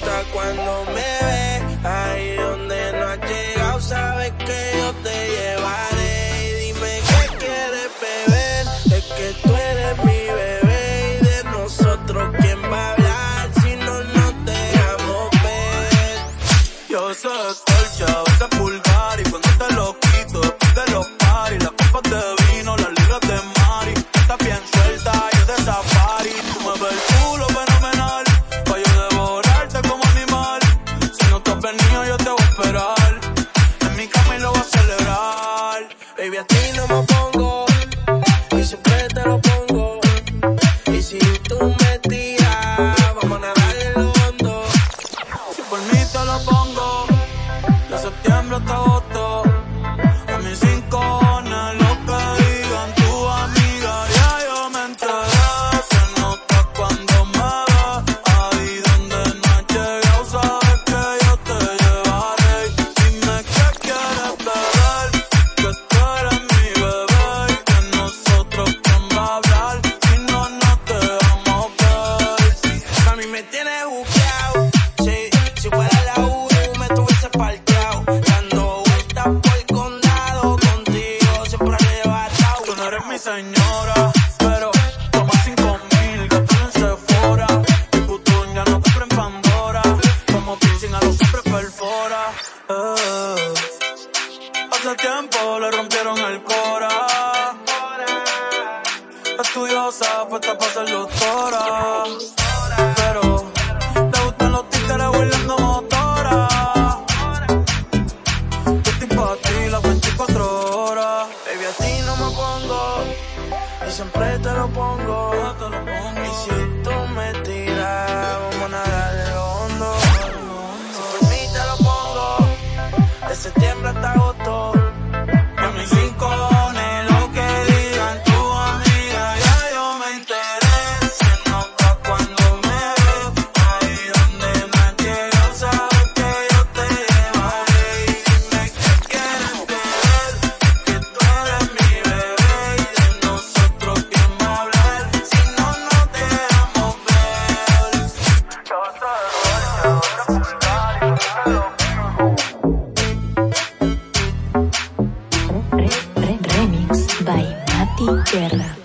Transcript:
nota cuando me ve. Ahí donde no has llegado, sabes que yo te llevaré. Dime qué quieres beber, es que tú eres mi bebé. Y de nosotros, ¿quién va a hablar si no nos dejamos ver? Yo soy el yo soy septiembre señora, pero toma cinco mil, gastalo en Sephora. Mi putón ya no compra en Pandora, como piercing a los perfora. Eh. Hace tiempo le rompieron el cora. Estudiosa, puesta para ser doctora. Y siempre te lo pongo, te lo pongo. Y si tierra.